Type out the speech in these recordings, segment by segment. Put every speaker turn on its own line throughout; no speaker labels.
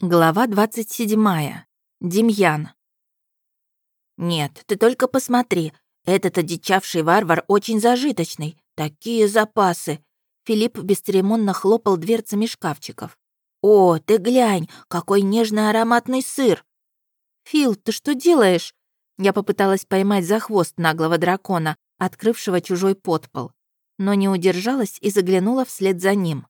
Глава 27. Демьян. «Нет, ты только посмотри. Этот одичавший варвар очень зажиточный. Такие запасы!» Филипп бесцеремонно хлопал дверцами шкафчиков. «О, ты глянь, какой нежный ароматный сыр!» «Фил, ты что делаешь?» Я попыталась поймать за хвост наглого дракона, открывшего чужой подпол, но не удержалась и заглянула вслед за ним.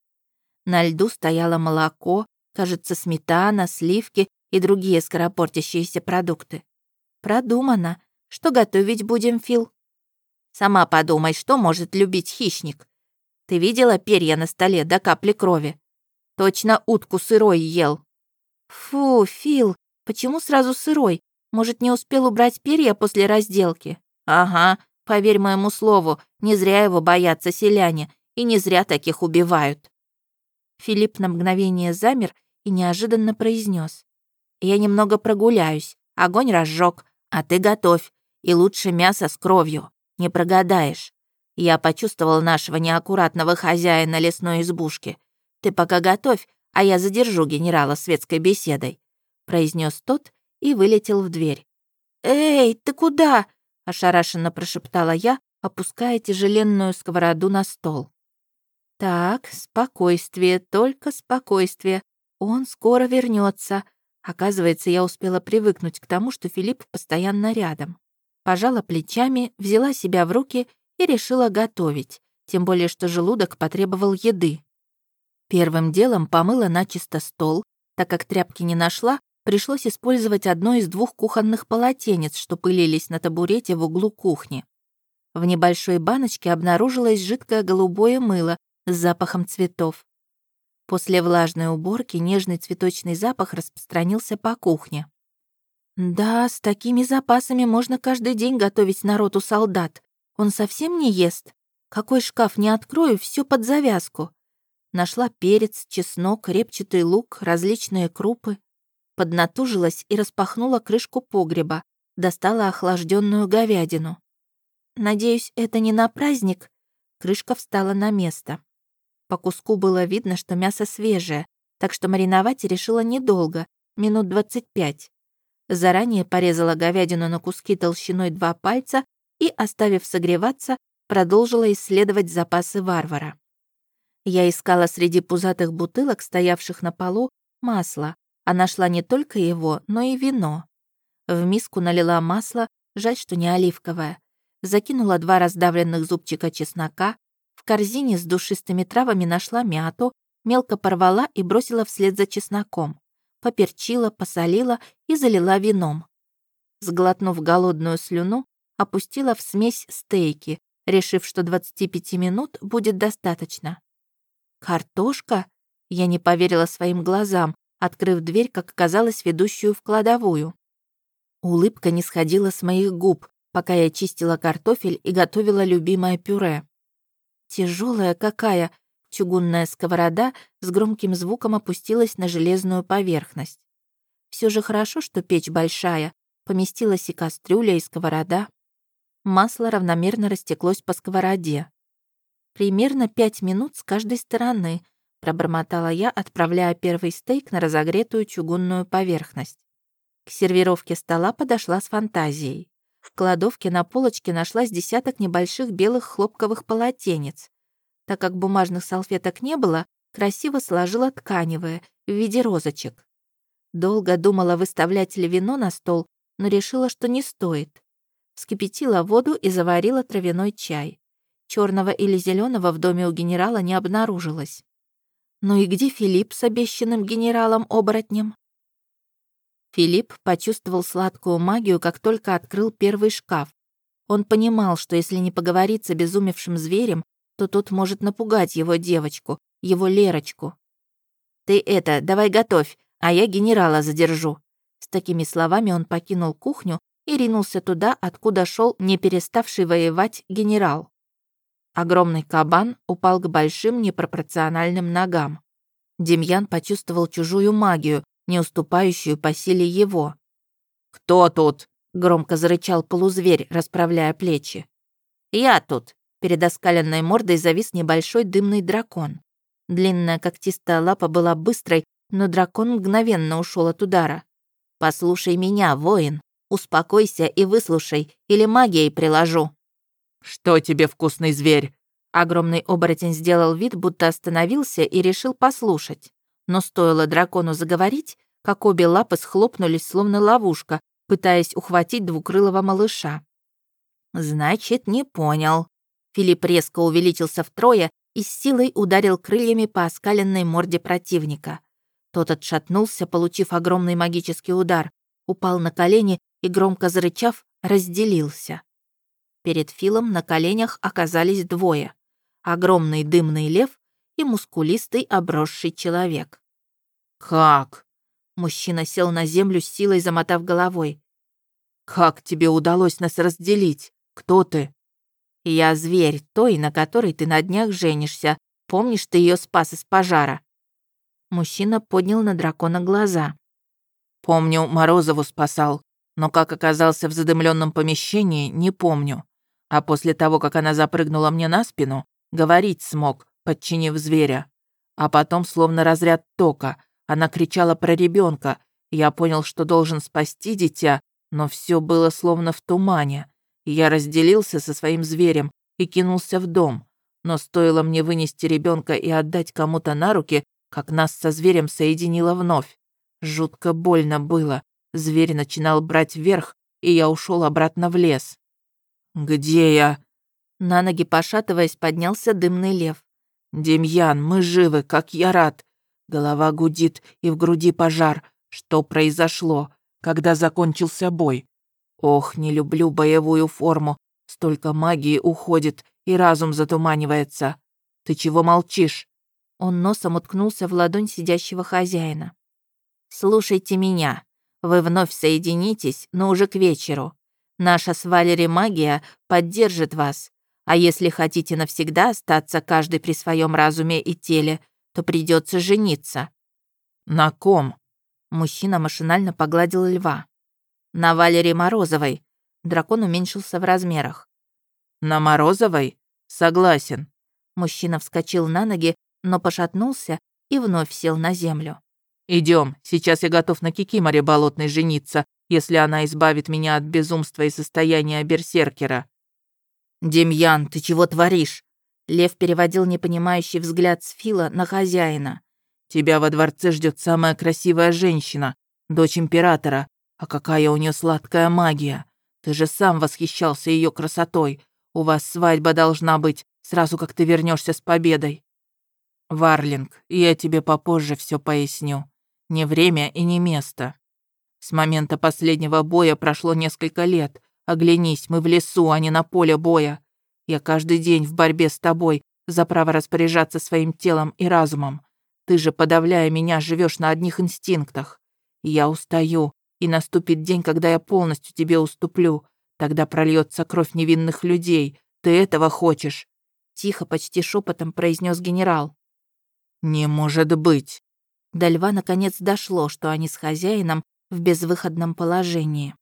На льду стояло молоко, Кажется, сметана, сливки и другие скоропортящиеся продукты. Продумано. Что готовить будем, Фил? Сама подумай, что может любить хищник. Ты видела перья на столе до капли крови? Точно утку сырой ел. Фу, Фил, почему сразу сырой? Может, не успел убрать перья после разделки? Ага, поверь моему слову, не зря его боятся селяне, и не зря таких убивают. Филипп на мгновение замер и неожиданно произнес: «Я немного прогуляюсь, огонь разжег, а ты готовь, и лучше мясо с кровью, не прогадаешь. Я почувствовал нашего неаккуратного хозяина лесной избушки. Ты пока готовь, а я задержу генерала светской беседой», произнес тот и вылетел в дверь. «Эй, ты куда?» — ошарашенно прошептала я, опуская тяжеленную сковороду на стол. «Так, спокойствие, только спокойствие. Он скоро вернется. Оказывается, я успела привыкнуть к тому, что Филипп постоянно рядом. Пожала плечами, взяла себя в руки и решила готовить, тем более что желудок потребовал еды. Первым делом помыла начисто стол, так как тряпки не нашла, пришлось использовать одно из двух кухонных полотенец, что пылились на табурете в углу кухни. В небольшой баночке обнаружилось жидкое голубое мыло с запахом цветов. После влажной уборки нежный цветочный запах распространился по кухне. «Да, с такими запасами можно каждый день готовить народу солдат. Он совсем не ест. Какой шкаф не открою, все под завязку». Нашла перец, чеснок, репчатый лук, различные крупы. Поднатужилась и распахнула крышку погреба. Достала охлажденную говядину. «Надеюсь, это не на праздник?» Крышка встала на место. По куску было видно, что мясо свежее, так что мариновать решила недолго, минут 25. Заранее порезала говядину на куски толщиной два пальца и, оставив согреваться, продолжила исследовать запасы варвара. Я искала среди пузатых бутылок, стоявших на полу, масло, а нашла не только его, но и вино. В миску налила масло, жаль, что не оливковое. Закинула два раздавленных зубчика чеснока, в корзине с душистыми травами нашла мяту, мелко порвала и бросила вслед за чесноком. Поперчила, посолила и залила вином. Сглотнув голодную слюну, опустила в смесь стейки, решив, что 25 минут будет достаточно. «Картошка?» Я не поверила своим глазам, открыв дверь, как оказалось, ведущую в кладовую. Улыбка не сходила с моих губ, пока я чистила картофель и готовила любимое пюре. Тяжелая какая! Чугунная сковорода с громким звуком опустилась на железную поверхность. Все же хорошо, что печь большая. Поместилась и кастрюля, и сковорода. Масло равномерно растеклось по сковороде. Примерно пять минут с каждой стороны, пробормотала я, отправляя первый стейк на разогретую чугунную поверхность. К сервировке стола подошла с фантазией. В кладовке на полочке нашлась десяток небольших белых хлопковых полотенец. Так как бумажных салфеток не было, красиво сложила тканевые в виде розочек. Долго думала, выставлять ли вино на стол, но решила, что не стоит. Вскипятила воду и заварила травяной чай. Черного или зеленого в доме у генерала не обнаружилось. Ну и где Филипп с обещанным генералом-оборотнем? Филипп почувствовал сладкую магию, как только открыл первый шкаф. Он понимал, что если не поговорить с обезумевшим зверем, то тот может напугать его девочку, его Лерочку. «Ты это, давай готовь, а я генерала задержу». С такими словами он покинул кухню и ринулся туда, откуда шел не переставший воевать генерал. Огромный кабан упал к большим непропорциональным ногам. Демьян почувствовал чужую магию, не уступающую по силе его. «Кто тут?» — громко зарычал полузверь, расправляя плечи. «Я тут!» — перед оскаленной мордой завис небольшой дымный дракон. Длинная когтистая лапа была быстрой но дракон мгновенно ушел от удара. «Послушай меня, воин. Успокойся и выслушай, или магией приложу».
«Что тебе, вкусный зверь?»
Огромный оборотень сделал вид, будто остановился и решил послушать. Но стоило дракону заговорить, как обе лапы схлопнулись, словно ловушка, пытаясь ухватить двукрылого малыша. «Значит, не понял». Филипп резко увеличился втрое и с силой ударил крыльями по оскаленной морде противника. Тот отшатнулся, получив огромный магический удар, упал на колени и, громко зарычав, разделился. Перед Филом на коленях оказались двое. Огромный дымный лев и мускулистый обросший человек.
«Как?»
Мужчина сел на землю с силой, замотав головой.
«Как тебе удалось нас разделить? Кто ты?»
«Я зверь, той, на которой ты на днях женишься. Помнишь, ты ее спас из пожара?» Мужчина поднял на дракона глаза.
«Помню, Морозову спасал, но как оказался в задымленном помещении, не помню. А после того, как она запрыгнула мне на спину, говорить смог, подчинив зверя. А потом, словно разряд тока, она кричала про ребенка. Я понял, что должен спасти дитя, но все было словно в тумане. Я разделился со своим зверем и кинулся в дом. Но стоило мне вынести ребенка и отдать кому-то на руки, как нас со зверем соединило вновь. Жутко больно было. Зверь начинал брать вверх, и я ушел обратно в лес. «Где я?»
На ноги пошатываясь, поднялся дымный лев.
«Демьян, мы живы, как я рад!» Голова гудит, и в груди пожар. Что произошло? Когда закончился бой? Ох, не люблю боевую форму. Столько магии уходит, и разум затуманивается. Ты чего молчишь?
Он носом уткнулся в ладонь сидящего хозяина. «Слушайте меня. Вы вновь соединитесь, но уже к вечеру. Наша с Валери магия поддержит вас. А если хотите навсегда остаться каждый при своем разуме и теле, то придется жениться».
«На ком?»
Мужчина машинально погладил льва. «На Валерии Морозовой». Дракон уменьшился в размерах.
«На Морозовой? Согласен».
Мужчина вскочил на ноги но пошатнулся и вновь сел на землю.
Идем, сейчас я готов на Кикиморе болотной жениться, если она избавит меня от безумства и состояния берсеркера».
«Демьян, ты чего творишь?» Лев переводил непонимающий взгляд с Фила на хозяина.
«Тебя во дворце ждет самая красивая женщина, дочь императора. А какая у нее сладкая магия! Ты же сам восхищался ее красотой. У вас свадьба должна быть, сразу как ты вернешься с победой». «Варлинг, я тебе попозже все поясню. Не время и не место. С момента последнего боя прошло несколько лет. Оглянись, мы в лесу, а не на поле боя. Я каждый день в борьбе с тобой за право распоряжаться своим телом и разумом. Ты же, подавляя меня, живешь на одних инстинктах. Я устаю, и наступит день, когда я полностью тебе уступлю. Тогда прольется кровь невинных людей. Ты этого хочешь?»
Тихо, почти шепотом произнес генерал.
«Не может быть!»
До льва наконец дошло, что они с хозяином в безвыходном положении.